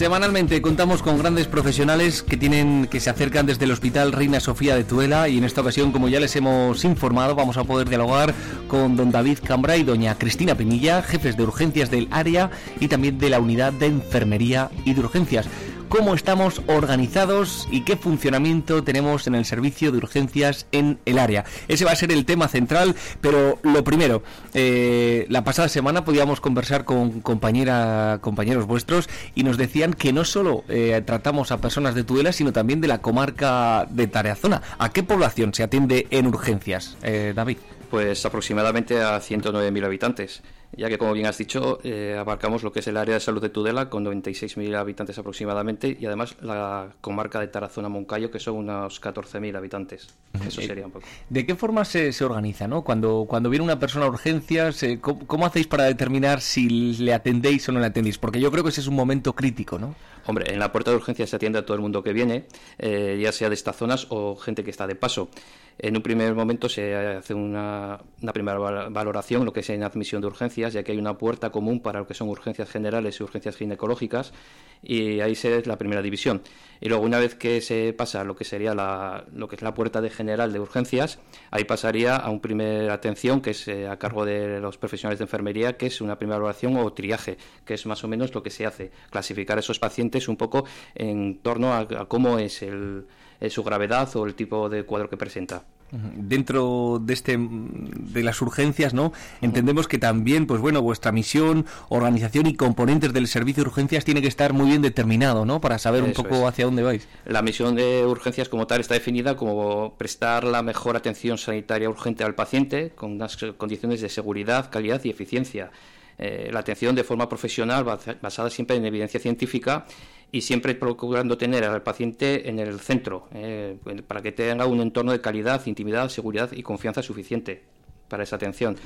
Semanalmente contamos con grandes profesionales que tienen que se acercan desde el Hospital Reina Sofía de Tuela y en esta ocasión, como ya les hemos informado, vamos a poder dialogar con don David Cambra y doña Cristina Penilla, jefes de urgencias del área y también de la unidad de enfermería y de urgencias cómo estamos organizados y qué funcionamiento tenemos en el servicio de urgencias en el área. Ese va a ser el tema central, pero lo primero, eh, la pasada semana podíamos conversar con compañera, compañeros vuestros y nos decían que no solo eh, tratamos a personas de Tudela, sino también de la comarca de Tareazona. ¿A qué población se atiende en urgencias, eh, David? Pues aproximadamente a 109.000 habitantes ya que, como bien has dicho, eh, abarcamos lo que es el área de salud de Tudela, con 96.000 habitantes aproximadamente, y además la comarca de Tarazona-Moncayo, que son unos 14.000 habitantes. Eso sería un poco. ¿De qué forma se, se organiza, no? Cuando, cuando viene una persona a urgencias, eh, ¿cómo, hacéis para determinar si le atendéis o no le atendéis? Porque yo creo que ese es un momento crítico, ¿no? En la puerta de urgencias se atiende a todo el mundo que viene, eh, ya sea de estas zonas o gente que está de paso. En un primer momento se hace una, primera valoración, lo que es en admisión de urgencias, ya que hay una puerta común para lo que son urgencias generales y urgencias ginecológicas, y ahí se es la primera división. Y luego, una vez que se pasa lo que sería la, lo que es la puerta de general de urgencias, ahí pasaría a una primera atención que es eh, a cargo de los profesionales de enfermería, que es una primera valoración o triaje, que es más o menos lo que se hace, clasificar a esos pacientes un poco en torno a cómo es el su gravedad o el tipo de cuadro que presenta. Dentro de este de las urgencias, ¿no? Entendemos que también, pues bueno, vuestra misión, organización y componentes del servicio de urgencias tiene que estar muy bien determinado, ¿no? Para saber un poco hacia dónde vais. La misión de urgencias como tal está definida como prestar la mejor atención sanitaria urgente al paciente con unas condiciones de seguridad, calidad y eficiencia. Eh, la atención de forma profesional basada siempre en evidencia científica y siempre procurando tener al paciente en el centro, eh, para que tenga un entorno de calidad, intimidad, seguridad y confianza suficiente para esa atención.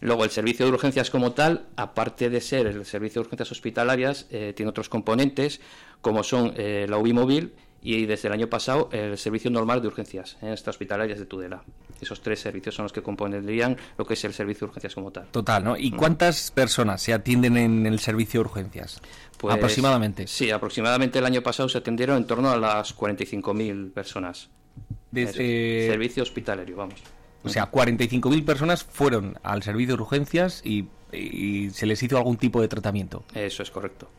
Luego, el servicio de urgencias como tal, aparte de ser el servicio de urgencias hospitalarias, eh, tiene otros componentes, como son la UBI móvil y desde el año pasado el servicio normal de urgencias en estas hospitalarias de Tudela. Esos tres servicios son los que compondrían lo que es el servicio de urgencias como tal. Total, ¿no? ¿Y mm. cuántas personas se atienden en el servicio de urgencias? Pues, aproximadamente. Sí, aproximadamente el año pasado se atendieron en torno a las 45.000 personas. Desde... Servicio hospitalario, vamos. O sea, 45.000 personas fueron al servicio de urgencias y y se les hizo algún tipo de tratamiento. Eso es correcto.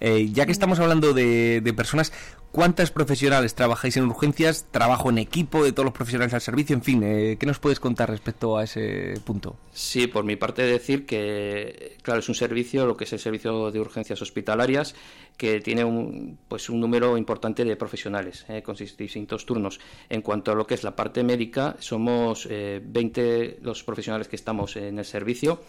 Eh, ya que estamos hablando de, personas, ¿cuántas profesionales trabajáis en urgencias? ¿Trabajo en equipo de todos los profesionales al servicio? En fin, eh, ¿qué nos puedes contar respecto a ese punto? Sí, por mi parte decir que, claro, es un servicio, lo que es el servicio de urgencias hospitalarias, que tiene un, pues un número importante de profesionales, eh, con distintos turnos. En cuanto a lo que es la parte médica, somos 20 los profesionales que estamos en el servicio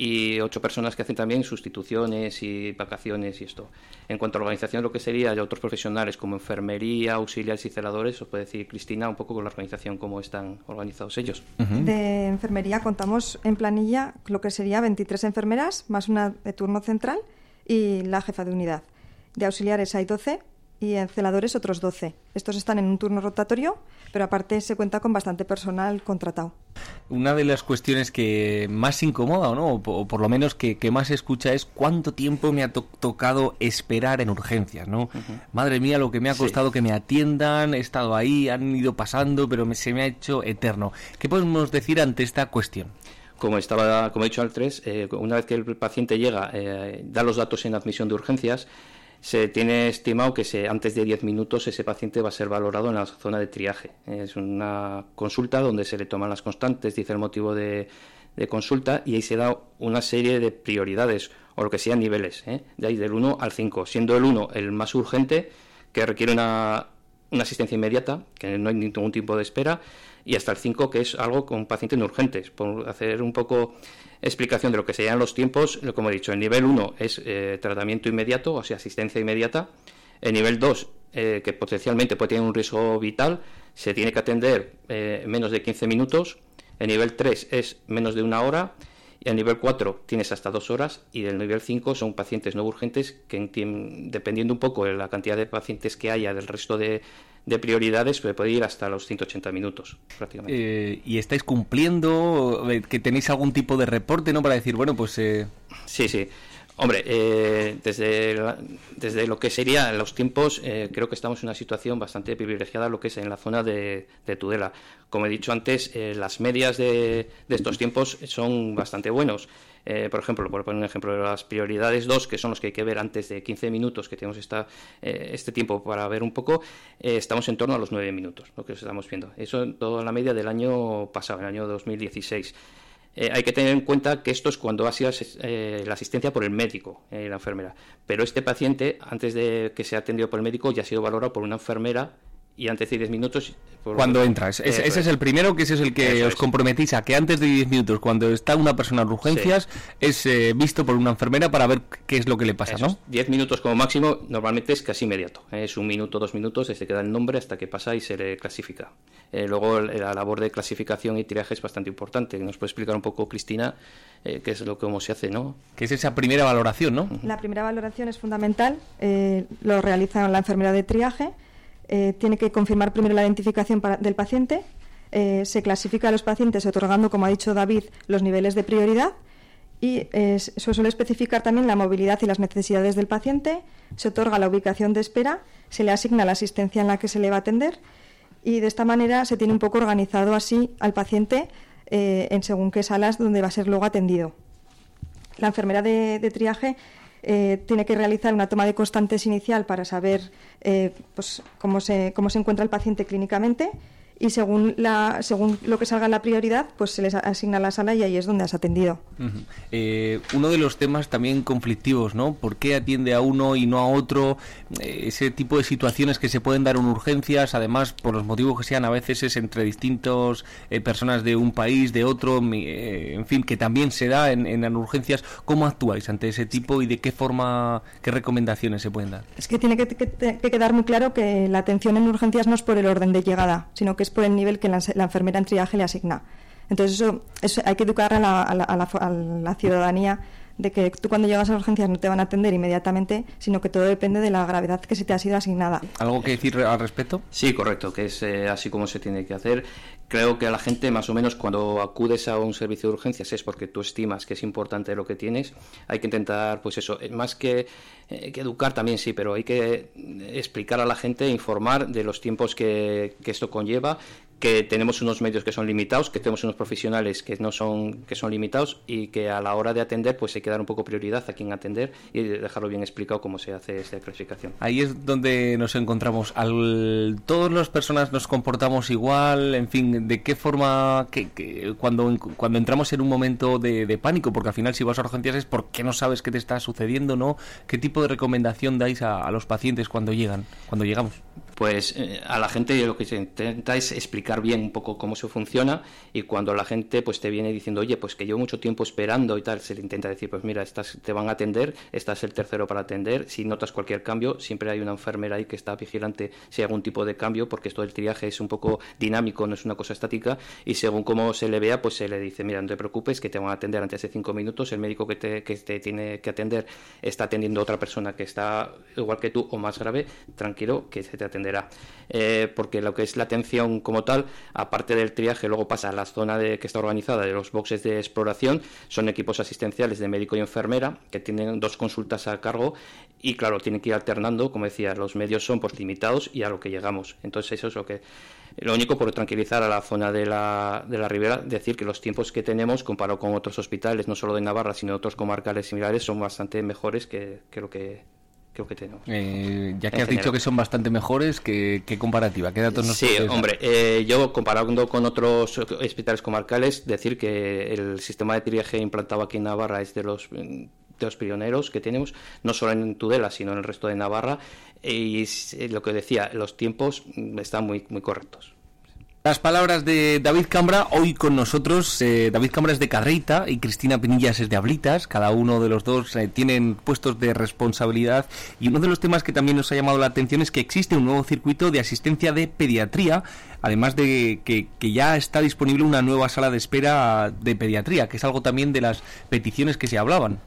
y ocho personas que hacen también sustituciones y vacaciones y esto. En cuanto a organización, lo que sería de otros profesionales como enfermería, auxiliares y celadores, os puede decir Cristina un poco con la organización, cómo están organizados ellos. De enfermería contamos en planilla lo que sería 23 enfermeras, más una de turno central y la jefa de unidad. De auxiliares hay 12 y en celadores otros 12. Estos están en un turno rotatorio, pero aparte se cuenta con bastante personal contratado. Una de las cuestiones que más incomoda, ¿no? o, por lo menos que, más se escucha, es cuánto tiempo me ha tocado esperar en urgencias. ¿no? Madre mía, lo que me ha costado que me atiendan, he estado ahí, han ido pasando, pero se me ha hecho eterno. ¿Qué podemos decir ante esta cuestión? como estaba como he dicho al 3, eh, una vez que el paciente llega, eh, da los datos en admisión de urgencias, se tiene estimado que se, antes de 10 minutos ese paciente va a ser valorado en la zona de triaje. Es una consulta donde se le toman las constantes, dice el motivo de, consulta y ahí se da una serie de prioridades o lo que sean niveles, ¿eh? de ahí del 1 al 5, siendo el 1 el más urgente, que requiere una, asistencia inmediata, que no hay ningún tipo de espera, y hasta el 5 que es algo con pacientes urgentes, por hacer un poco explicación de lo que serían los tiempos, como he dicho, el nivel 1 es eh, tratamiento inmediato, o sea, asistencia inmediata. El nivel 2, eh, que potencialmente puede tener un riesgo vital, se tiene que atender en eh, menos de 15 minutos. El nivel 3 es menos de una hora. Y el nivel 4 tienes hasta dos horas. Y el nivel 5 son pacientes no urgentes que, dependiendo un poco de la cantidad de pacientes que haya del resto de, de prioridades puede ir hasta los 180 minutos prácticamente. Eh, ¿Y estáis cumpliendo? ¿Que tenéis algún tipo de reporte no para decir, bueno, pues... Eh... Sí, sí. Hombre, eh, desde, desde lo que serían los tiempos, eh, creo que estamos en una situación bastante privilegiada, lo que es en la zona de, Tudela. Como he dicho antes, eh, las medias de, estos tiempos son bastante buenos. Por ejemplo, por poner un ejemplo, las prioridades 2, que son los que hay que ver antes de 15 minutos, que tenemos esta, este tiempo para ver un poco, estamos en torno a los 9 minutos, lo que estamos viendo. Eso en toda la media del año pasado, el año 2016. Eh, hay que tener en cuenta que esto es cuando ha sido eh, la asistencia por el médico, eh, la enfermera. Pero este paciente, antes de que sea atendido por el médico, ya ha sido valorado por una enfermera y antes de 10 minutos... Cuando entras. ese es el primero, que ese es el que os comprometís a que antes de 10 minutos, cuando está una persona en urgencias, es eh, visto por una enfermera para ver qué es lo que le pasa, ¿no? 10 minutos como máximo, normalmente es casi inmediato. Es un minuto, dos minutos, se queda el nombre hasta que pasa y se le clasifica. Eh, luego la labor de clasificación y tiraje es bastante importante. ¿Nos puede explicar un poco, Cristina, eh, qué es lo cómo se hace, no? Que es esa primera valoración, ¿no? La primera valoración es fundamental. lo realiza la enfermera de triaje eh, tiene que confirmar primero la identificación del paciente, eh, se clasifica a los pacientes otorgando, como ha dicho David, los niveles de prioridad y eso suele especificar también la movilidad y las necesidades del paciente, se otorga la ubicación de espera, se le asigna la asistencia en la que se le va a atender y de esta manera se tiene un poco organizado así al paciente eh, en según qué salas donde va a ser luego atendido. La enfermera de triaje eh, tiene que realizar una toma de constantes inicial para saber eh, pues, cómo, se, cómo se encuentra el paciente clínicamente y según, la, según lo que salga en la prioridad, pues se les asigna la sala y ahí es donde has atendido. Eh, uno de los temas también conflictivos, ¿no? ¿Por qué atiende a uno y no a otro? Eh, ese tipo de situaciones que se pueden dar en urgencias, además, por los motivos que sean, a veces es entre distintos eh, personas de un país, de otro, en fin, que también se da en, en, urgencias. ¿Cómo actuáis ante ese tipo y de qué forma, qué recomendaciones se pueden dar? Es que tiene que, que quedar muy claro que la atención en urgencias no es por el orden de llegada, sino que es por el nivel que la, enfermera en triaje le asigna. Entonces, eso, hay que educar a la, ciudadanía de que tú cuando llegas a urgencias no te van a atender inmediatamente, sino que todo depende de la gravedad que se te ha sido asignada. ¿Algo que decir al respecto? Sí, correcto, que es eh, así como se tiene que hacer. Creo que a la gente, más o menos, cuando acudes a un servicio de urgencias es porque tú estimas que es importante lo que tienes. Hay que intentar, pues eso, más que, eh, que educar también sí, pero hay que explicar a la gente, informar de los tiempos que, que esto conlleva, que tenemos unos medios que son limitados, que tenemos unos profesionales que no son que son limitados y que a la hora de atender pues hay que dar un poco prioridad a quien atender y dejarlo bien explicado cómo se hace esta clasificación. Ahí es donde nos encontramos. Al, todas las personas nos comportamos igual, en fin, de qué forma que, cuando cuando entramos en un momento de, pánico, porque al final si vas a urgencias es porque no sabes qué te está sucediendo, ¿no? ¿Qué tipo de recomendación dais a, a los pacientes cuando llegan, cuando llegamos? Pues eh, a la gente lo que se intenta es explicar bien un poco cómo se funciona y cuando la gente pues te viene diciendo, oye, pues que llevo mucho tiempo esperando y tal, se le intenta decir, pues mira, estás, te van a atender, estás el tercero para atender, si notas cualquier cambio, siempre hay una enfermera ahí que está vigilante si hay algún tipo de cambio, porque esto del triaje es un poco dinámico, no es una cosa estática, y según cómo se le vea, pues se le dice, mira, no te preocupes, que te van a atender antes de cinco minutos, el médico que te, que te tiene que atender está atendiendo a otra persona que está igual que tú o más grave, tranquilo, que se te atenderá. Eh, porque lo que es la atención como tal, aparte del triaje, luego pasa a la zona de, que está organizada de los boxes de exploración, son equipos asistenciales de médico y enfermera que tienen dos consultas a cargo y claro, tienen que ir alternando, como decía, los medios son pues limitados y a lo que llegamos. Entonces eso es lo que lo único por tranquilizar a la zona de la, de la ribera, decir que los tiempos que tenemos comparado con otros hospitales, no solo de Navarra, sino de otros comarcales similares, son bastante mejores que, que lo que creo que tenemos. Eh, ya que has dicho que son bastante mejores, ¿qué, comparativa? ¿Qué datos nos Sí, hombre, eh, yo comparando con otros hospitales comarcales, decir que el sistema de triaje implantado aquí en Navarra es de los de los pioneros que tenemos, no solo en Tudela, sino en el resto de Navarra, y lo que decía, los tiempos están muy, muy correctos. Las palabras de David Cambra, hoy con nosotros. Eh, David Cambra es de Cadreita y Cristina Pinillas es de Ablitas. Cada uno de los dos eh, tienen puestos de responsabilidad. Y uno de los temas que también nos ha llamado la atención es que existe un nuevo circuito de asistencia de pediatría, además de que ya está disponible una nueva sala de espera de pediatría, que es algo también de las peticiones que se hablaban.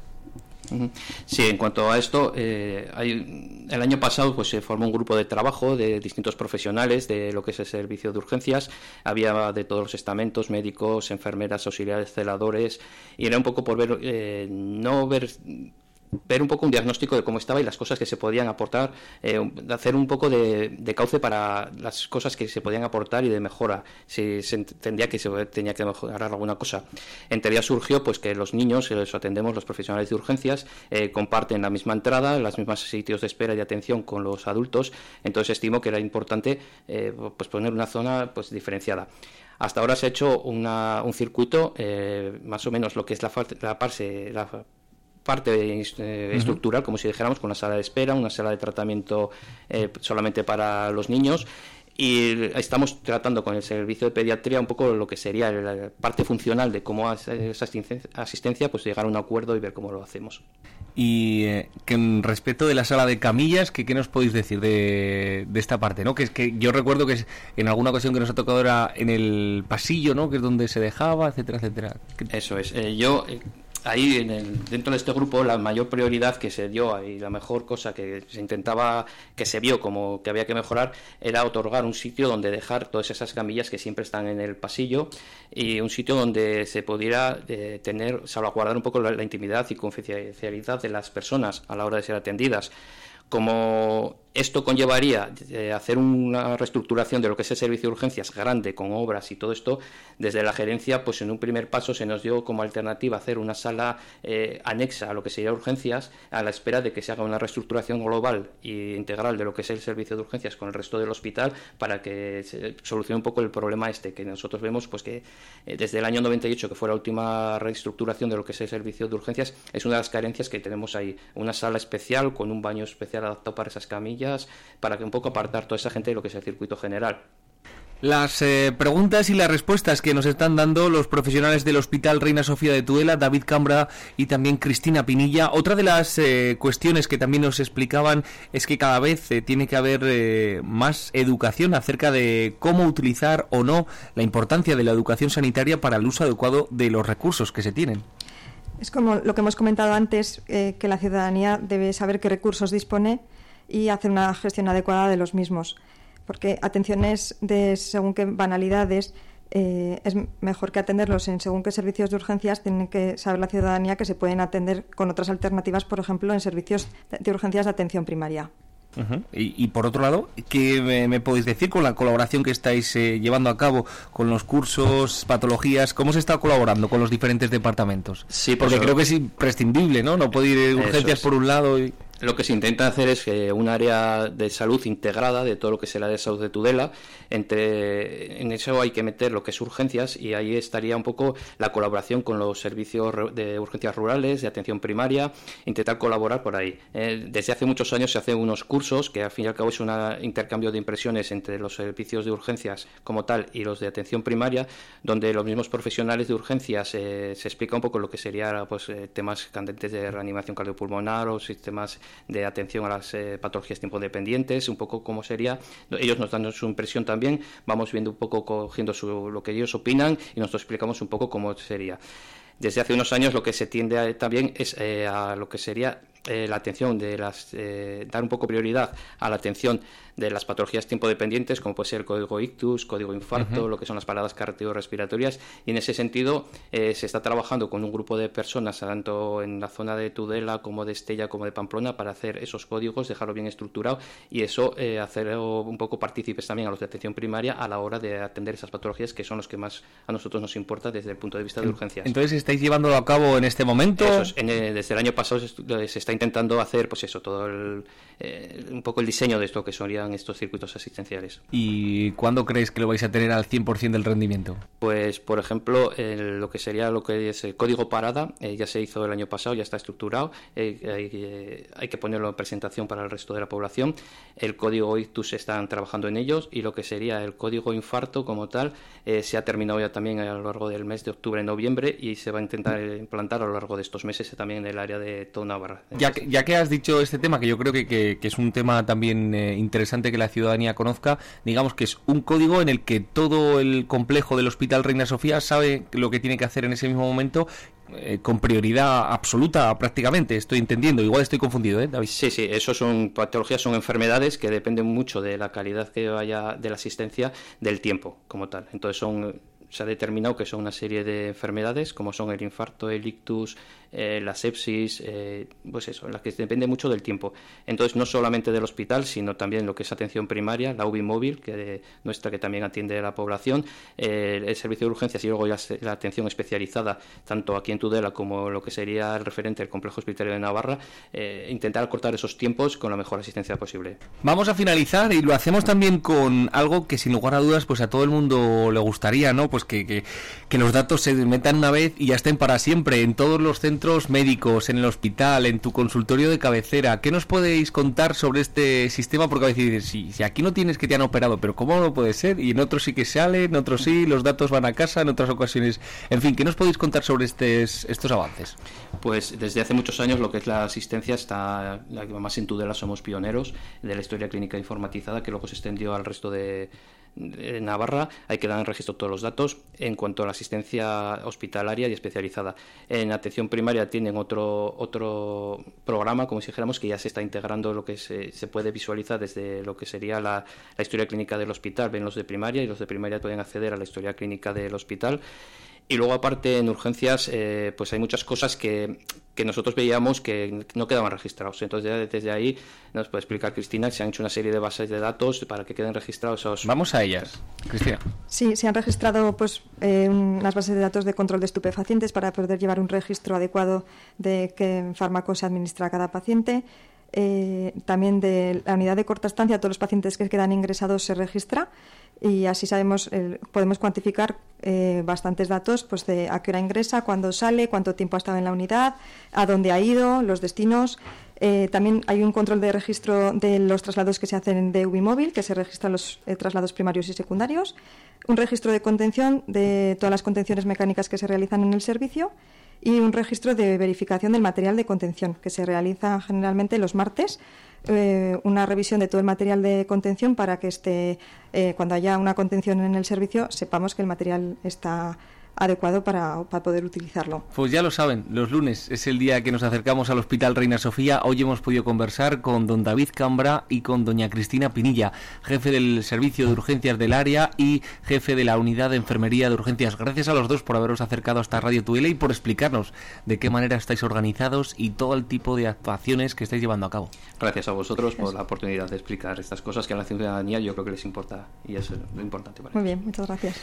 Sí, en cuanto a esto, eh, el año pasado pues se formó un grupo de trabajo de distintos profesionales de lo que es el servicio de urgencias. Había de todos los estamentos, médicos, enfermeras, auxiliares, celadores, y era un poco por ver, eh, no ver ver un poco un diagnóstico de cómo estaba y las cosas que se podían aportar, eh, hacer un poco de, cauce para las cosas que se podían aportar y de mejora, si se entendía que se tenía que mejorar alguna cosa. En teoría surgió pues que los niños, los atendemos los profesionales de urgencias, eh, comparten la misma entrada, los mismos sitios de espera y atención con los adultos, entonces estimo que era importante eh, pues poner una zona pues diferenciada. Hasta ahora se ha hecho un circuito, más o menos lo que es la, la, la parte eh, estructural, como si dijéramos, con una sala de espera, una sala de tratamiento eh, solamente para los niños. Y estamos tratando con el servicio de pediatría un poco lo que sería la parte funcional de cómo esa asistencia, pues llegar a un acuerdo y ver cómo lo hacemos. Y eh, que en respecto de la sala de camillas, ¿qué, qué nos podéis decir de, de, esta parte? ¿no? Que es que yo recuerdo que en alguna ocasión que nos ha tocado era en el pasillo, ¿no? que es donde se dejaba, etcétera, etcétera. Eso es. yo ahí en el, dentro de este grupo la mayor prioridad que se dio y la mejor cosa que se intentaba, que se vio como que había que mejorar, era otorgar un sitio donde dejar todas esas camillas que siempre están en el pasillo y un sitio donde se pudiera eh, tener, salvaguardar un poco la, la intimidad y confidencialidad de las personas a la hora de ser atendidas. Como esto conllevaría eh, hacer una reestructuración de lo que es el servicio de urgencias grande con obras y todo esto. Desde la gerencia, pues en un primer paso se nos dio como alternativa hacer una sala eh, anexa a lo que sería urgencias, a la espera de que se haga una reestructuración global e integral de lo que es el servicio de urgencias con el resto del hospital para que se solucione un poco el problema este que nosotros vemos, pues que eh, desde el año 98 que fue la última reestructuración de lo que es el servicio de urgencias es una de las carencias que tenemos ahí, una sala especial con un baño especial adaptado para esas camillas para que un poco apartar toda esa gente de lo que es el circuito general. Las eh, preguntas y las respuestas que nos están dando los profesionales del Hospital Reina Sofía de Tuela, David Cambra y también Cristina Pinilla. Otra de las eh, cuestiones que también nos explicaban es que cada vez eh, tiene que haber más educación acerca de cómo utilizar o no la importancia de la educación sanitaria para el uso adecuado de los recursos que se tienen. Es como lo que hemos comentado antes, que la ciudadanía debe saber qué recursos dispone y hacer una gestión adecuada de los mismos. Porque atenciones de según qué banalidades eh, es mejor que atenderlos en según qué servicios de urgencias, tiene que saber la ciudadanía que se pueden atender con otras alternativas, por ejemplo, en servicios de urgencias de atención primaria. y, por otro lado, ¿qué me, podéis decir con la colaboración que estáis eh, llevando a cabo con los cursos, patologías? ¿Cómo se está colaborando con los diferentes departamentos? Sí, porque creo que es imprescindible, ¿no? No puede ir urgencias por un lado y... Lo que se intenta hacer es que un área de salud integrada de todo lo que es el área de salud de Tudela. Entre, en eso hay que meter lo que es urgencias y ahí estaría un poco la colaboración con los servicios de urgencias rurales, de atención primaria, intentar colaborar por ahí. Eh, desde hace muchos años se hacen unos cursos que al fin y al cabo es un intercambio de impresiones entre los servicios de urgencias como tal y los de atención primaria, donde los mismos profesionales de urgencias eh, se explica un poco lo que sería pues, eh, temas candentes de reanimación cardiopulmonar o sistemas de atención a las eh, patologías tiempo dependientes, un poco cómo sería. Ellos nos dan su impresión también, vamos viendo un poco, cogiendo lo que ellos opinan y nosotros explicamos un poco cómo sería. Desde hace unos años lo que se tiende también es eh, a lo que sería eh, la atención de las dar un poco prioridad a la atención de las patologías tiempo dependientes, como puede ser el código ictus, código infarto, lo que son las paradas cardiorrespiratorias. Y en ese sentido eh, se está trabajando con un grupo de personas, tanto en la zona de Tudela como de Estella como de Pamplona, para hacer esos códigos, dejarlo bien estructurado y eso eh, hacerlo un poco partícipes también a los de atención primaria a la hora de atender esas patologías que son los que más a nosotros nos importa desde el punto de vista de urgencias. Entonces, ¿estáis llevándolo a cabo en este momento? Eh, desde el año pasado se, está intentando hacer, pues eso, todo el, un poco el diseño de esto que sería estos circuitos asistenciales. ¿Y cuándo creéis que lo vais a tener al 100% del rendimiento? Pues, por ejemplo, lo que sería lo que es el código parada, eh, ya se hizo el año pasado, ya está estructurado, eh, eh, hay, que ponerlo en presentación para el resto de la población. El código ictus están trabajando en ellos y lo que sería el código infarto como tal se ha terminado ya también a lo largo del mes de octubre-noviembre y se va a intentar implantar a lo largo de estos meses también en el área de toda Navarra. Ya que, ya que has dicho este tema, que yo creo que, que es un tema también interesante, que la ciudadanía conozca, digamos que es un código en el que todo el complejo del Hospital Reina Sofía sabe lo que tiene que hacer en ese mismo momento eh, con prioridad absoluta prácticamente, estoy entendiendo, igual estoy confundido, ¿eh, David? Sí, sí, eso son patologías, son enfermedades que dependen mucho de la calidad que vaya de la asistencia del tiempo como tal. Entonces son se ha determinado que son una serie de enfermedades como son el infarto, el ictus, eh, la sepsis, eh, pues eso, en las que depende mucho del tiempo. Entonces, no solamente del hospital, sino también lo que es atención primaria, la UBI móvil, que nuestra que también atiende a la población, eh, el servicio de urgencias y luego ya la atención especializada, tanto aquí en Tudela como lo que sería el referente del complejo hospitalario de Navarra, intentar cortar esos tiempos con la mejor asistencia posible. Vamos a finalizar y lo hacemos también con algo que sin lugar a dudas pues a todo el mundo le gustaría, ¿no? Pues que, que, los datos se metan una vez y ya estén para siempre en todos los centros médicos, en el hospital, en tu consultorio de cabecera. ¿Qué nos podéis contar sobre este sistema? Porque a veces si, si aquí no tienes que te han operado, pero ¿cómo no puede ser? Y en otros sí que sale, en otros sí, los datos van a casa, en otras ocasiones. En fin, ¿qué nos podéis contar sobre estos, estos avances? Pues desde hace muchos años lo que es la asistencia está, más en Tudela somos pioneros de la historia clínica informatizada que luego se extendió al resto de en Navarra hay que dar en registro todos los datos en cuanto a la asistencia hospitalaria y especializada. En atención primaria tienen otro, otro programa, como si dijéramos, que ya se está integrando lo que se, se puede visualizar desde lo que sería la, la historia clínica del hospital. Ven los de primaria y los de primaria pueden acceder a la historia clínica del hospital y luego aparte en urgencias eh, pues hay muchas cosas que, que, nosotros veíamos que no quedaban registrados. Entonces desde ahí nos puede explicar Cristina que se han hecho una serie de bases de datos para que queden registrados esos... Vamos a ellas, Cristina. Sí, se han registrado pues eh, unas bases de datos de control de estupefacientes para poder llevar un registro adecuado de qué fármaco se administra a cada paciente. Eh, también de la unidad de corta estancia, todos los pacientes que quedan ingresados se registra y así sabemos, podemos cuantificar eh, bastantes datos pues de a qué hora ingresa, cuándo sale, cuánto tiempo ha estado en la unidad, a dónde ha ido, los destinos. Eh, también hay un control de registro de los traslados que se hacen de móvil que se registran los eh, traslados primarios y secundarios, un registro de contención de todas las contenciones mecánicas que se realizan en el servicio y un registro de verificación del material de contención, que se realiza generalmente los martes eh, una revisión de todo el material de contención para que esté, eh, cuando haya una contención en el servicio, sepamos que el material está adecuado para, poder utilizarlo. Pues ya lo saben, los lunes es el día que nos acercamos al Hospital Reina Sofía. Hoy hemos podido conversar con don David Cambra y con doña Cristina Pinilla, jefe del Servicio de Urgencias del área y jefe de la Unidad de Enfermería de Urgencias. Gracias a los dos por haberos acercado hasta Radio Tuela y por explicarnos de qué manera estáis organizados y todo el tipo de actuaciones que estáis llevando a cabo. Gracias a vosotros por la oportunidad de explicar estas cosas que a la ciudadanía yo creo que les importa y es lo importante. Muy bien, muchas gracias.